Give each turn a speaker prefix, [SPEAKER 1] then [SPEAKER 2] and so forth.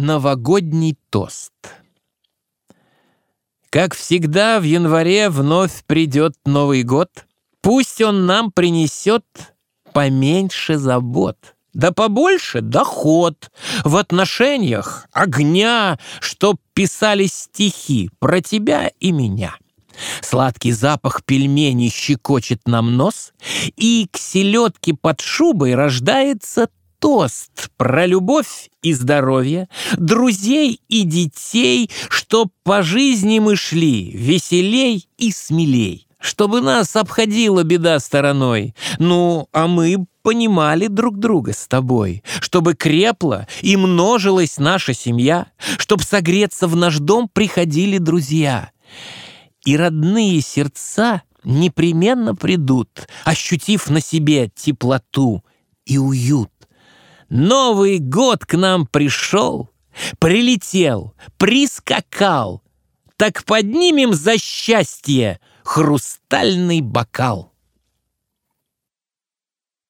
[SPEAKER 1] Новогодний тост. Как всегда, в январе вновь придет Новый год. Пусть он нам принесет поменьше забот. Да побольше доход в отношениях огня, чтоб писали стихи про тебя и меня. Сладкий запах пельменей щекочет нам нос, и к селедке под шубой рождается тост про любовь и здоровье, друзей и детей, чтоб по жизни мы шли веселей и смелей, чтобы нас обходила беда стороной. Ну, а мы понимали друг друга с тобой, чтобы крепла и множилась наша семья, чтоб согреться в наш дом приходили друзья. И родные сердца непременно придут, ощутив на себе теплоту и уют. Новый год к нам пришел, прилетел, прискакал. Так поднимем за счастье хрустальный бокал.